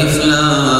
الإفلام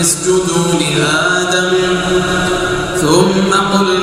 اسجدوا لآدم ثم قل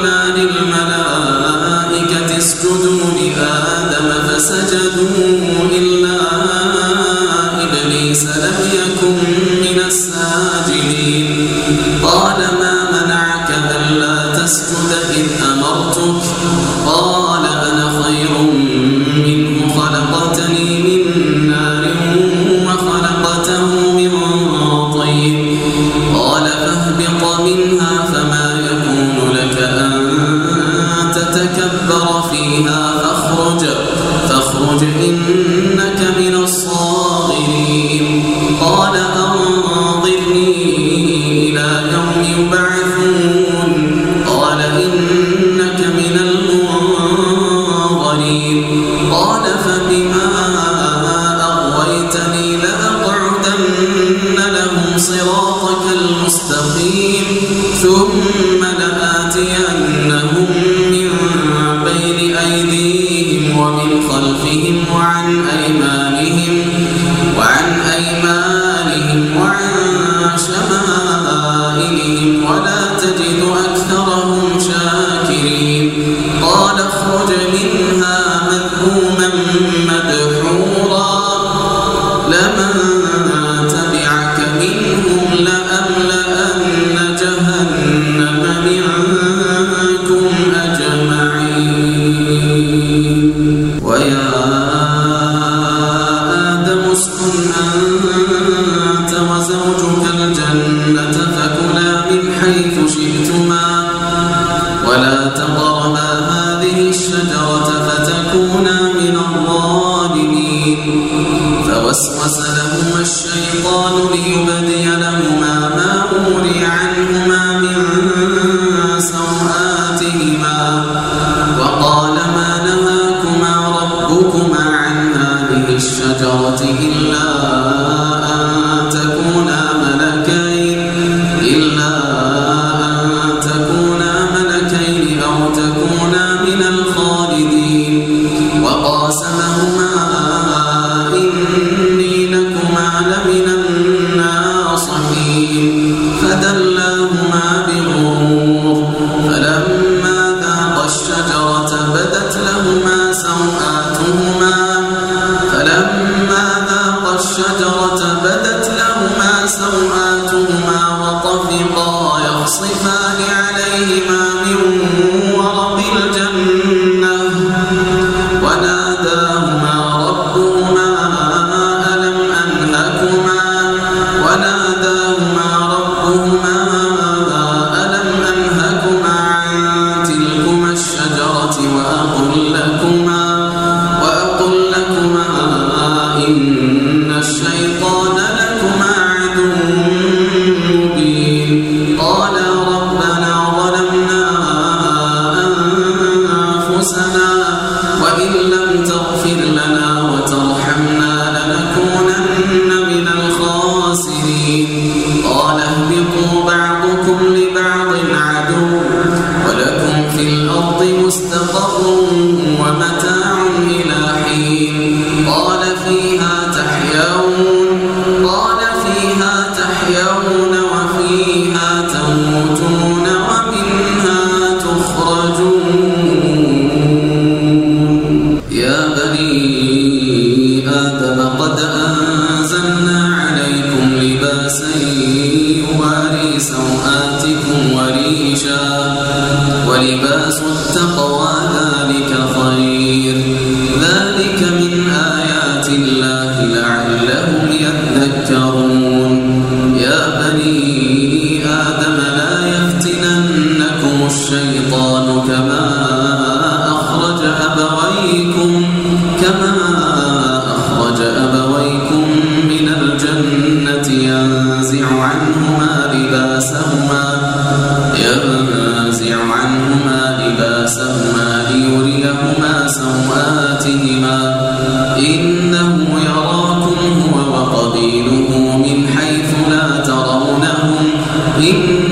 إن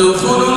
وضل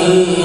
عنهم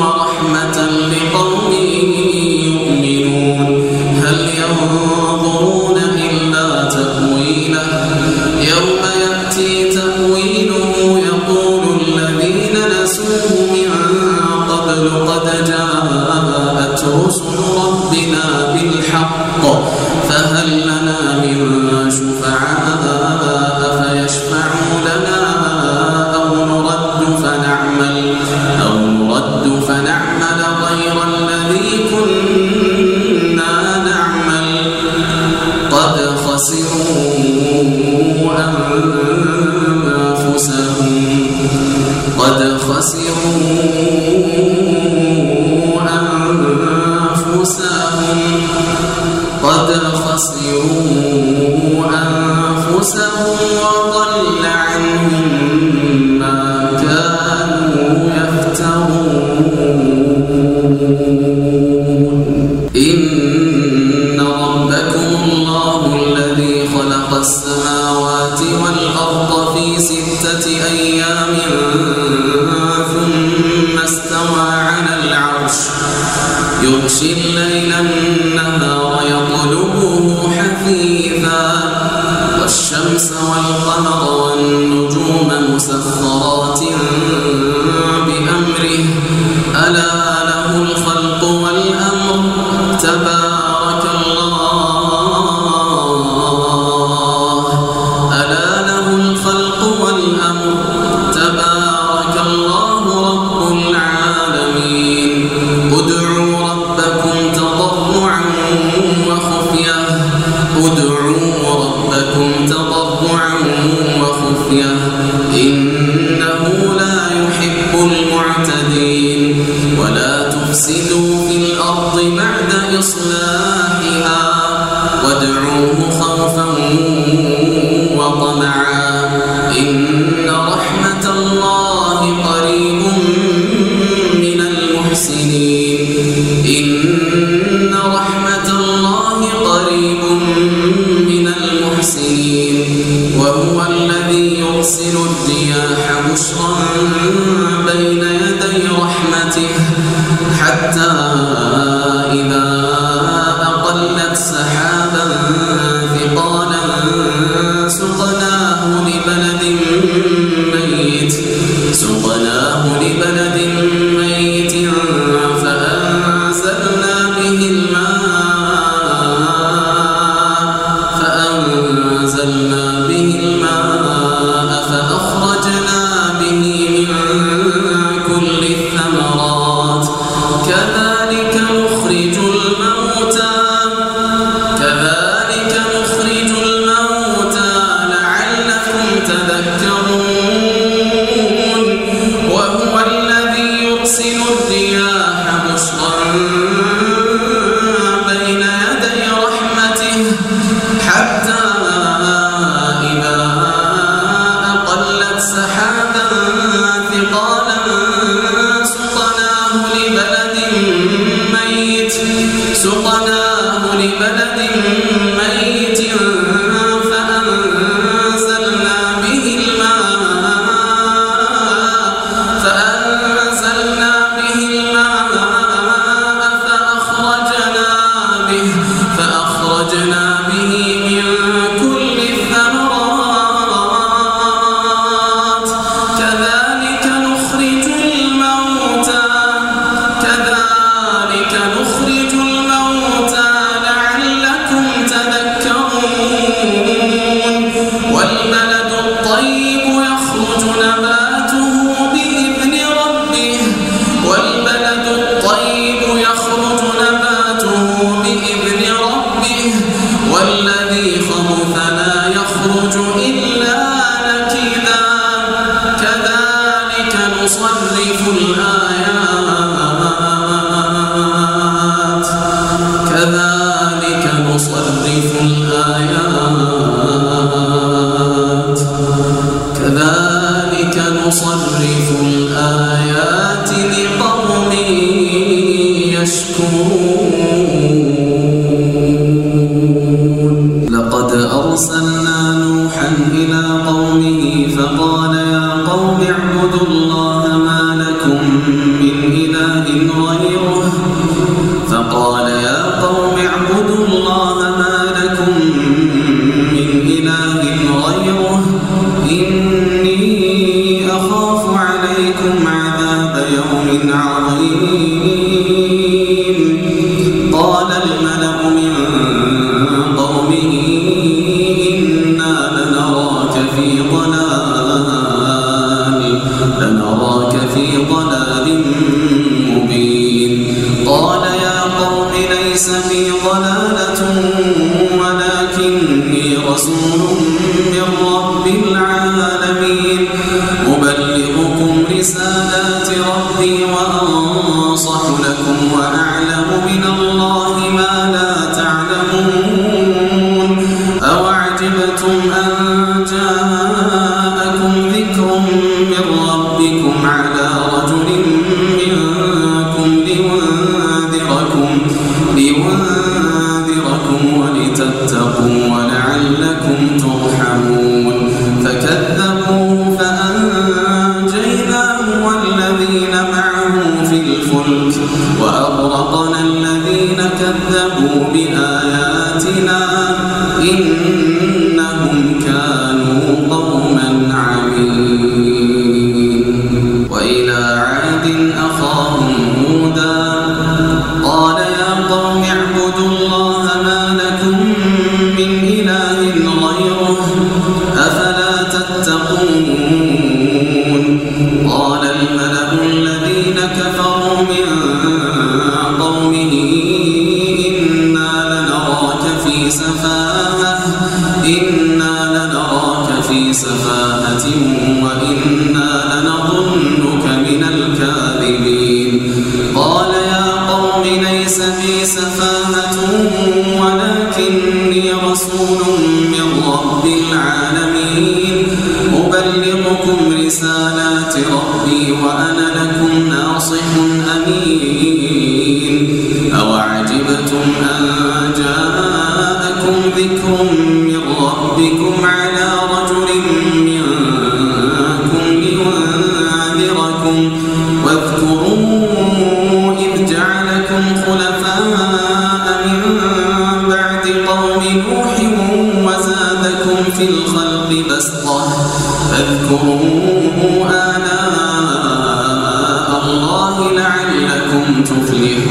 سفاهة وإنا فاذكروا آلاء الله لعلكم تفلحون.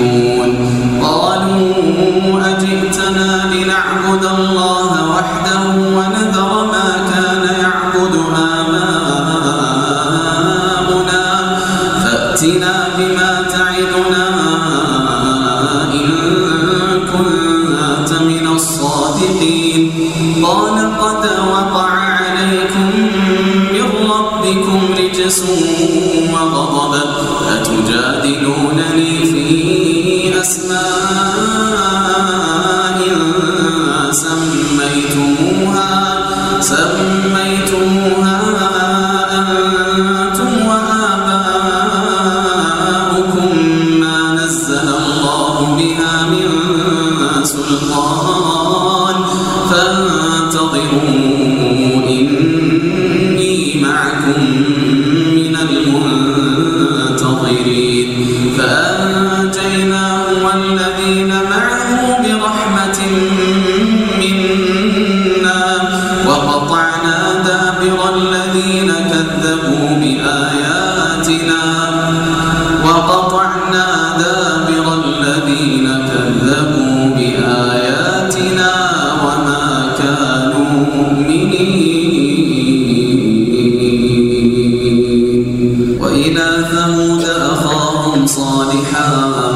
صالحا.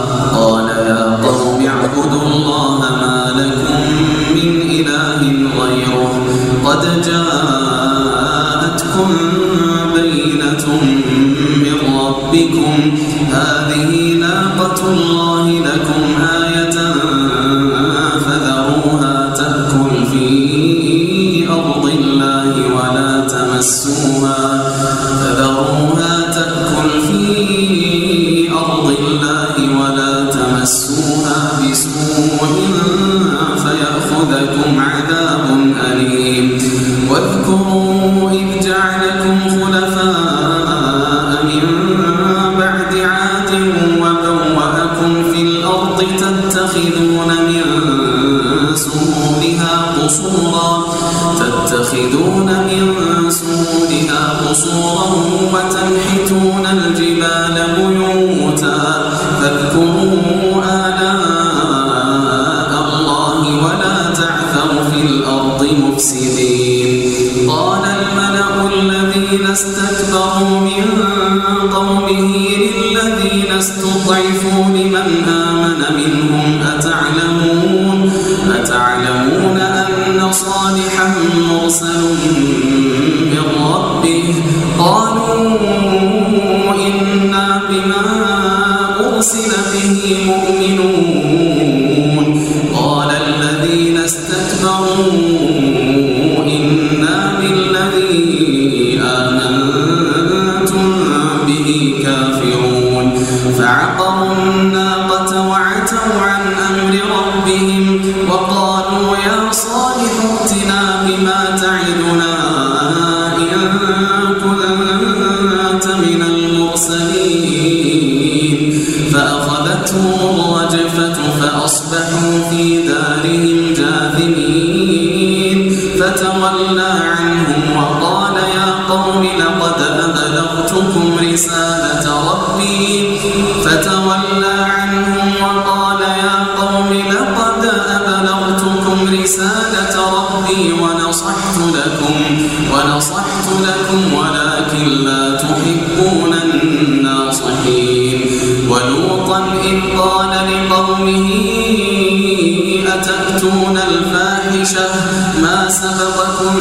رسالة ربي ونصحت لكم ونصحت لكم ولكن لا تحبون الناصحين. ولوطا إذ قال لقومه أتأتون الفاحشة؟ ما سبقكم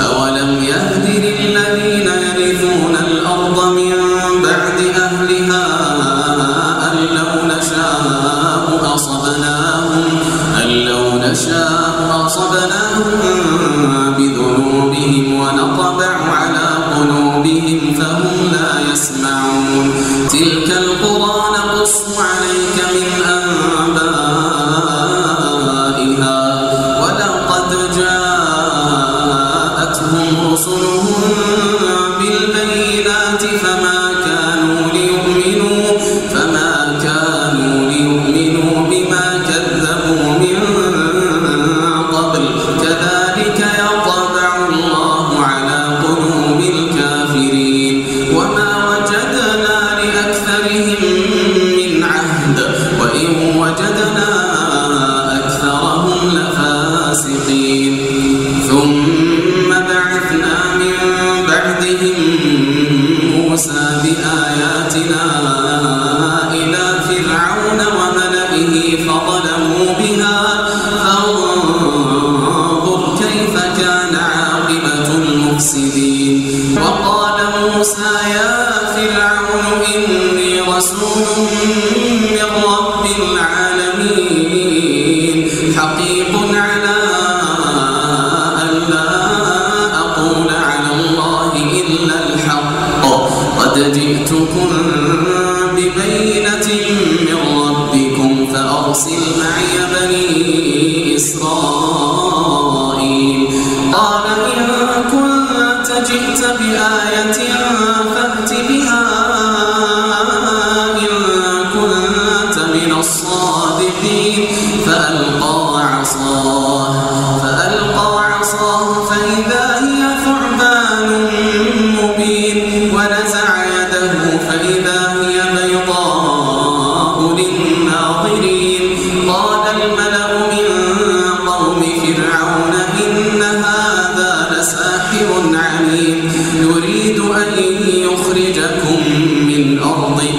أولم يهدي موسى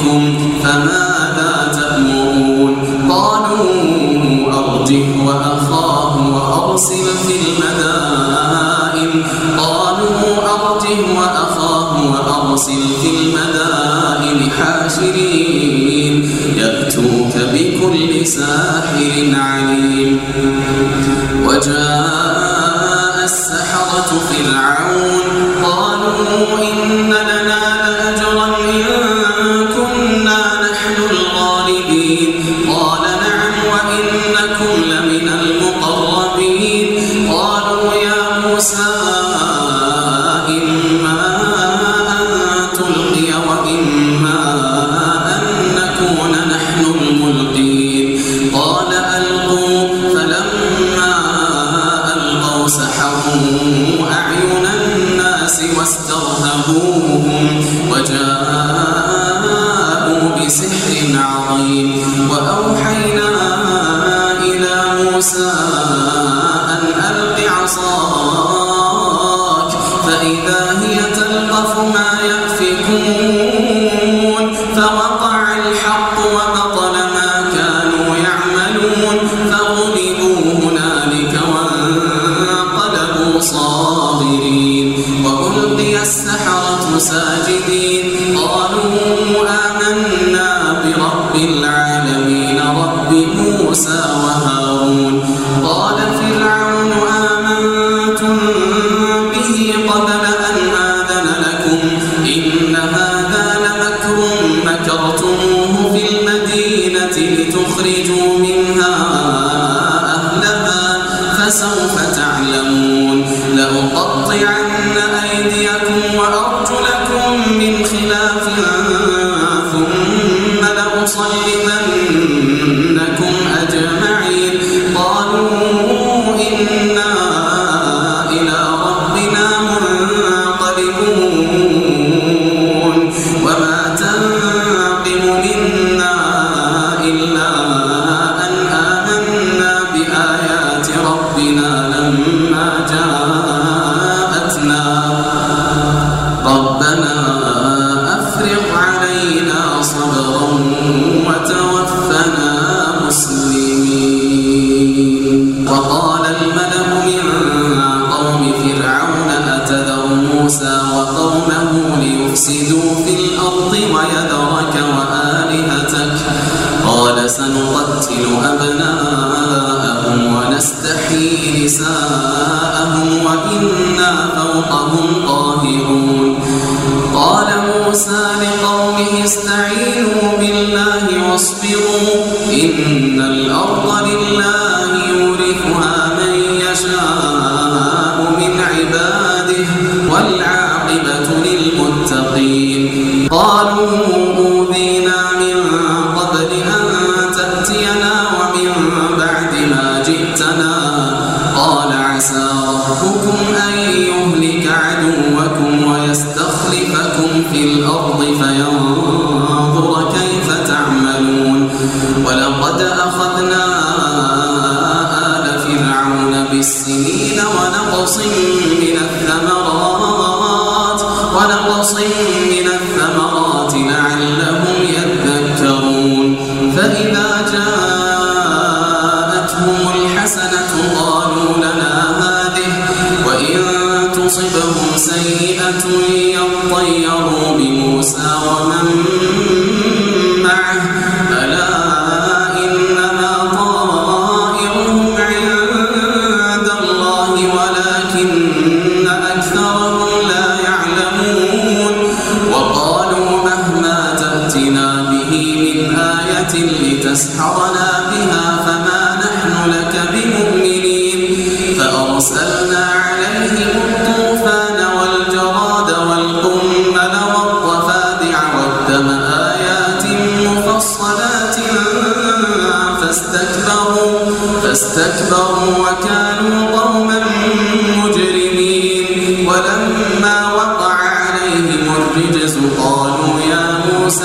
يونس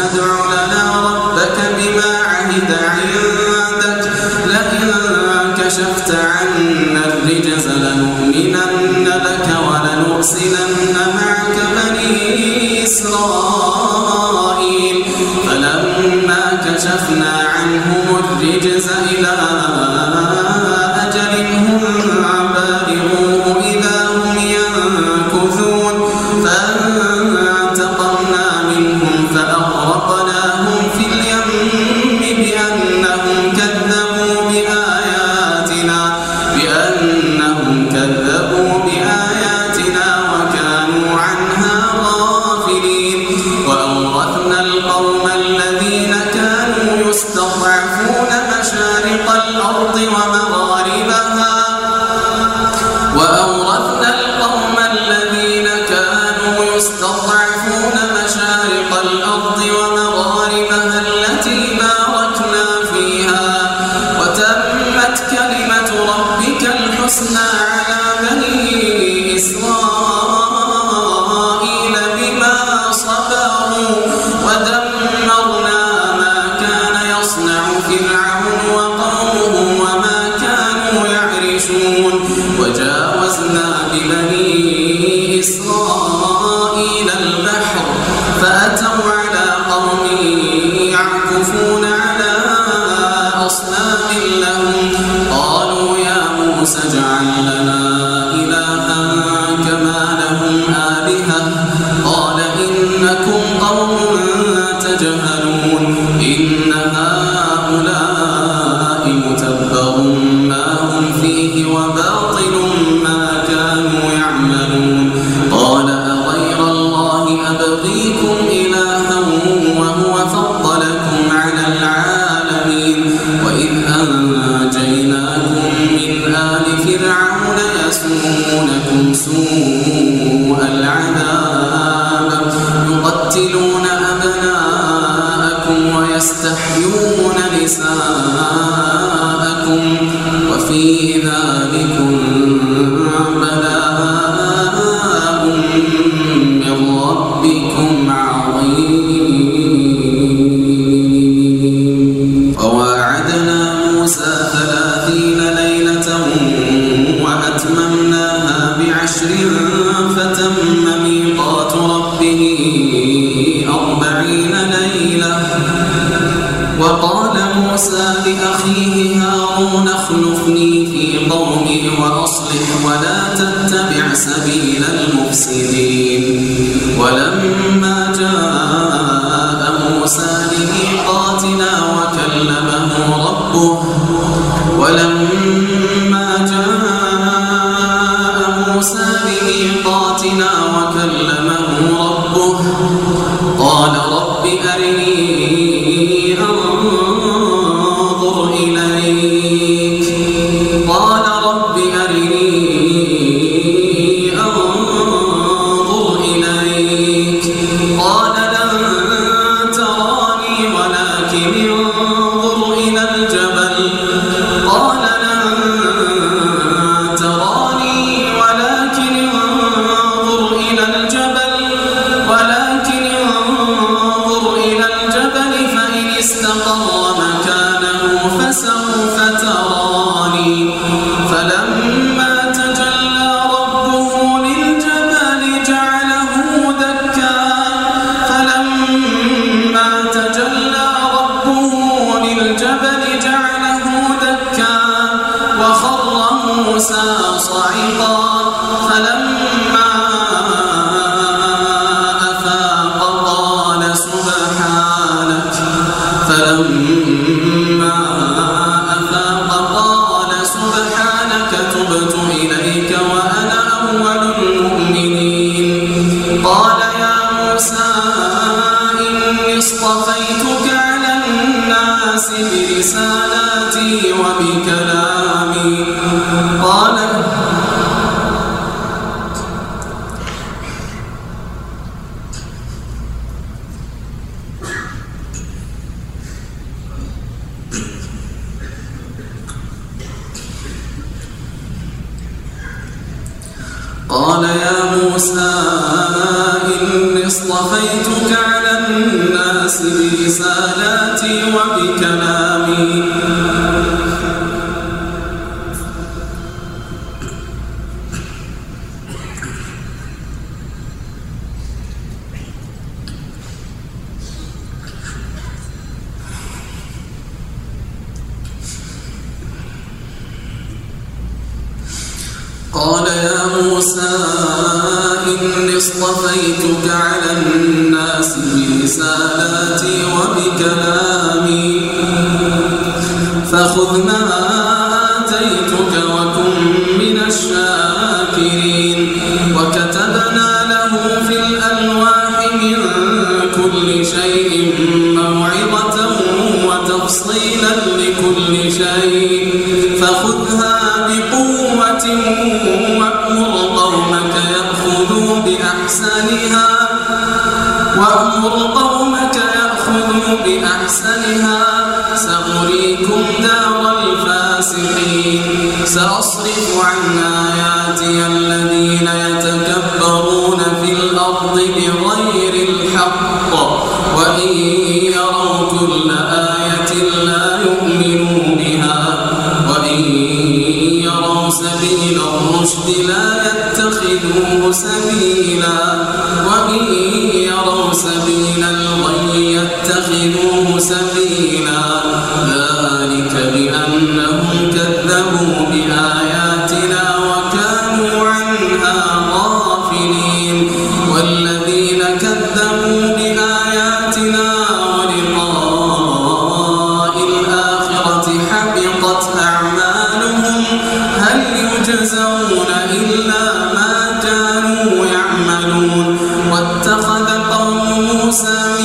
لنا ربك بما عهد عندك. لئن كشفت عنا الرجز لنؤمنن لك ولنرسلن معك بني إسرائيل. فلما كشفنا عنهم الرجز إلى نساءكم وفي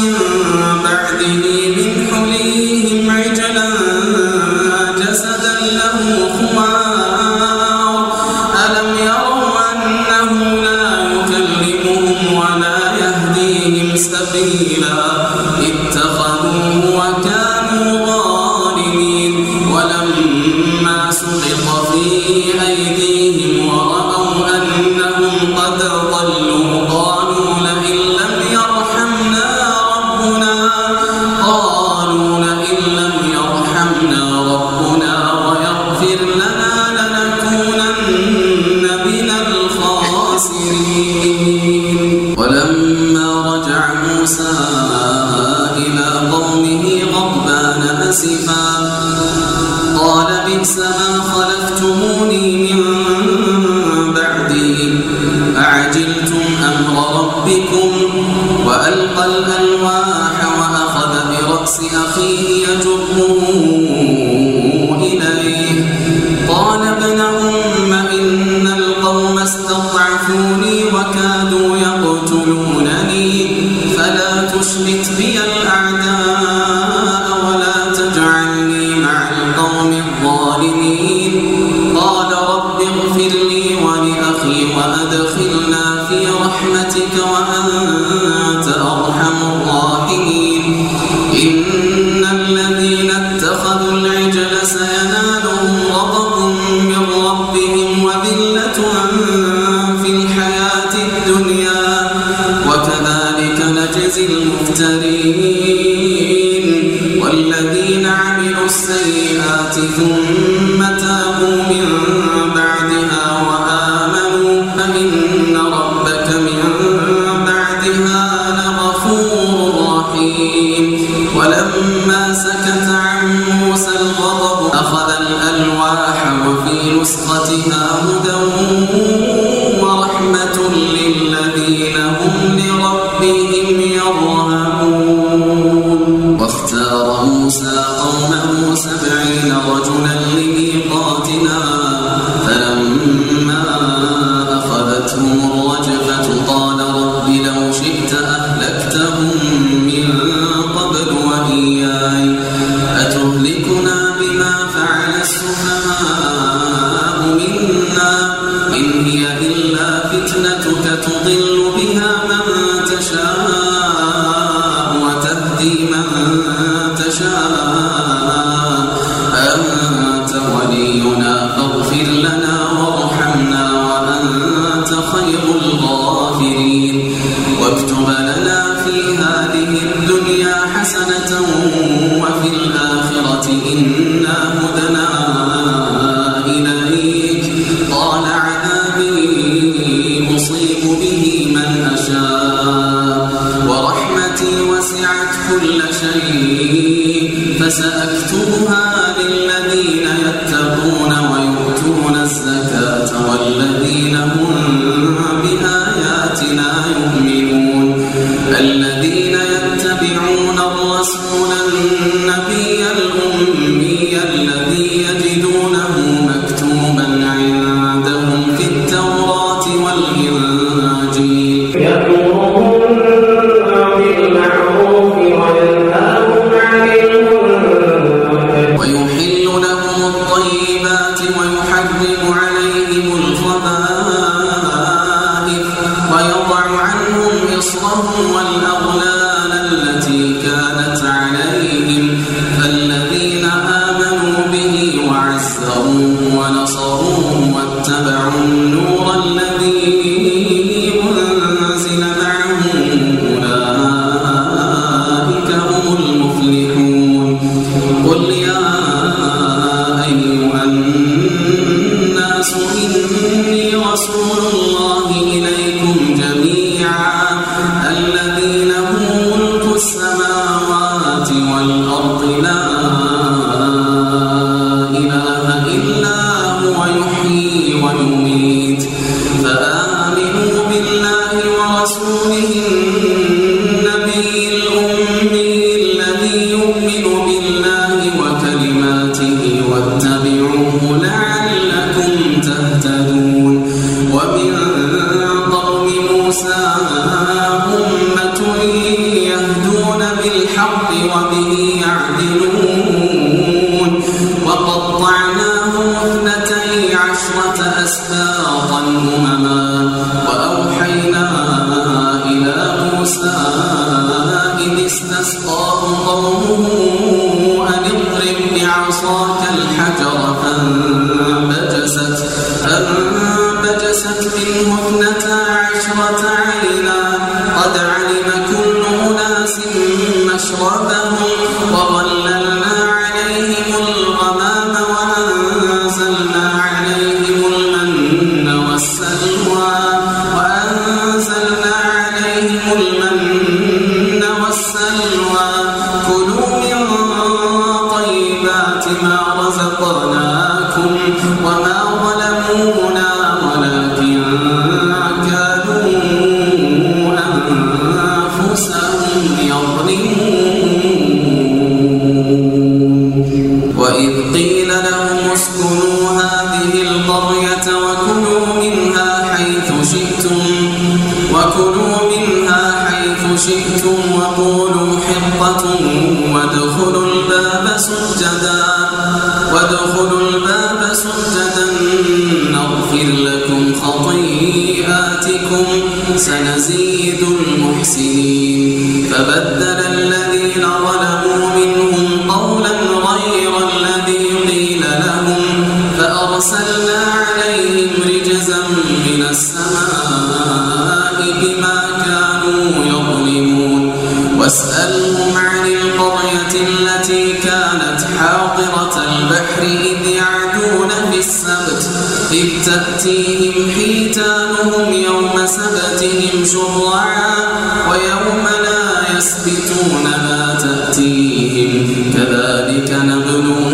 you. كذلك نبلوهم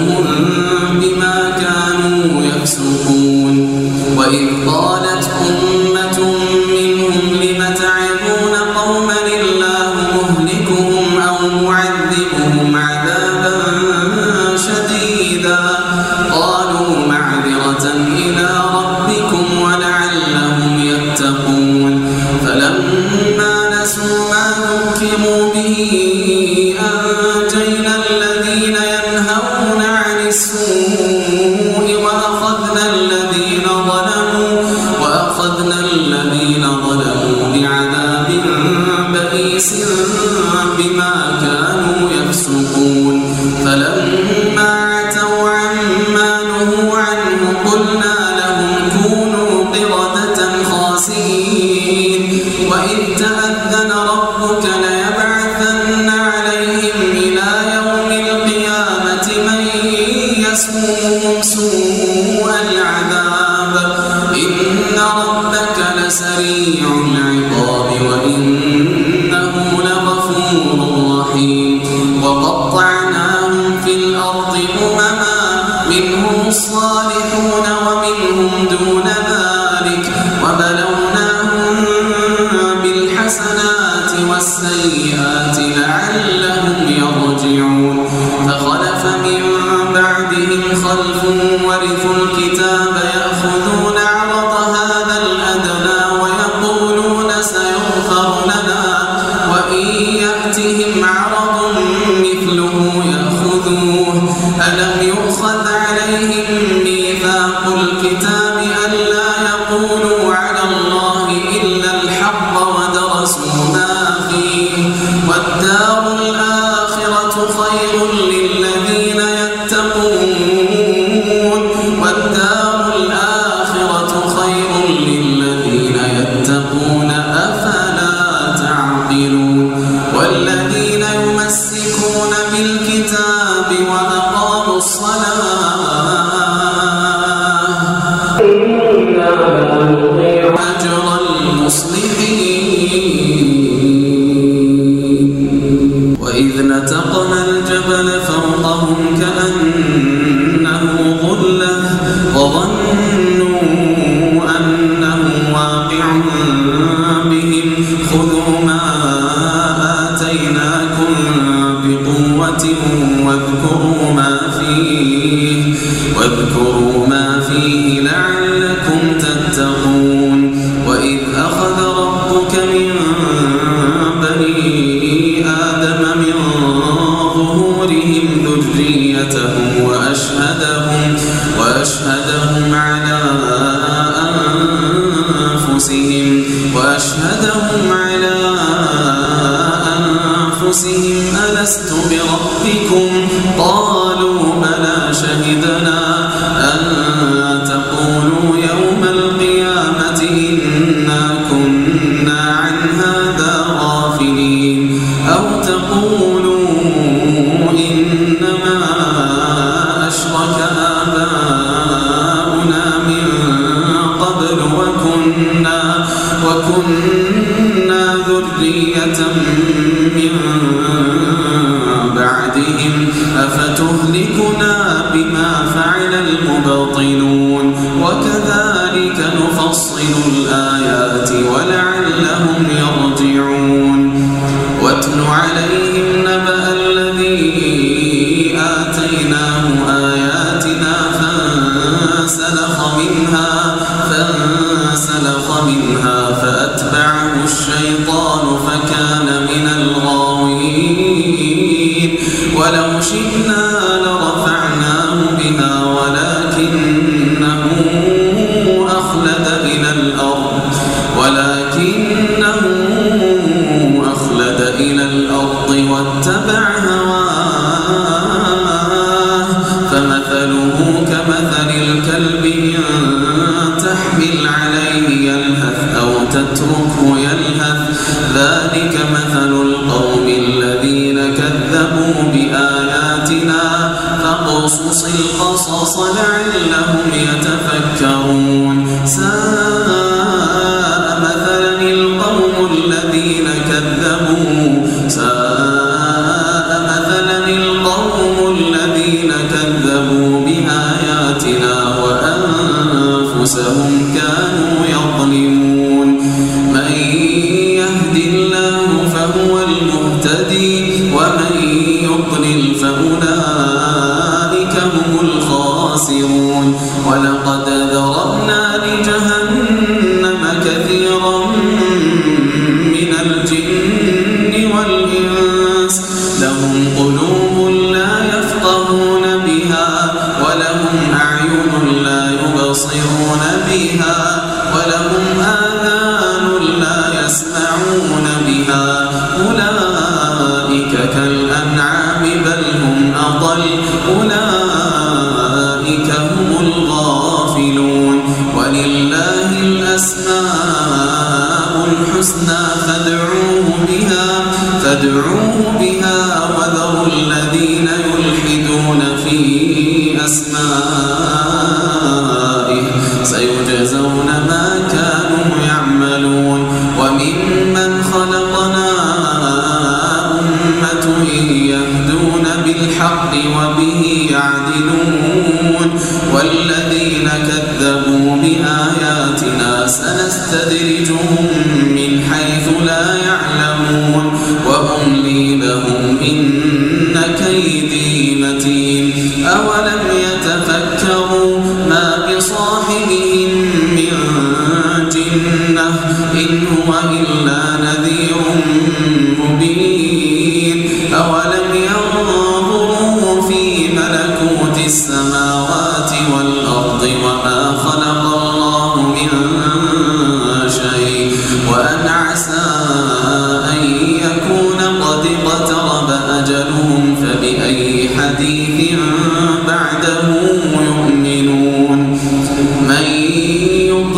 الصلاة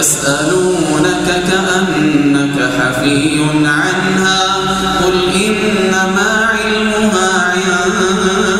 يسألونك كأنك حفي عنها قل إنما علمها عنها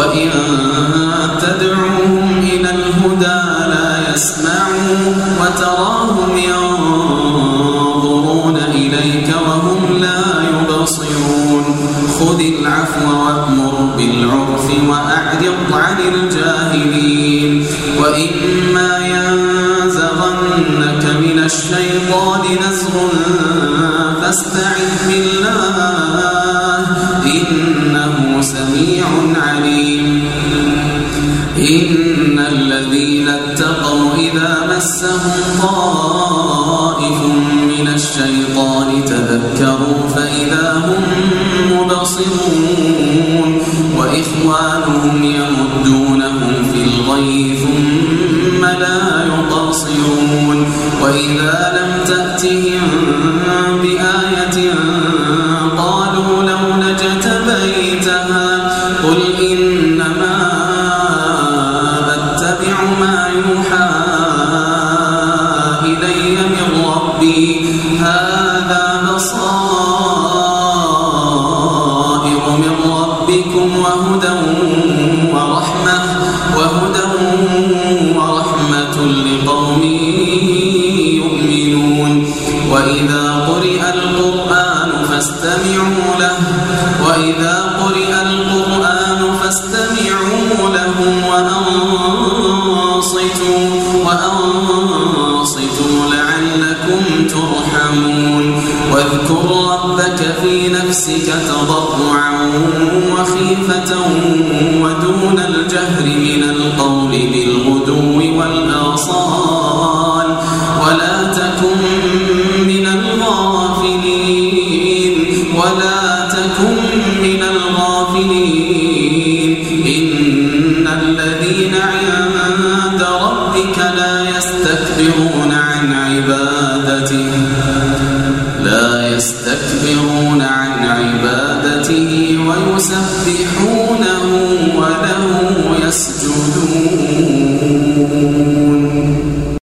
وإن تدعوهم خائف من الشيطان تذكروا فإذا هم مبصرون وإخوانهم يمتون نفسك ترى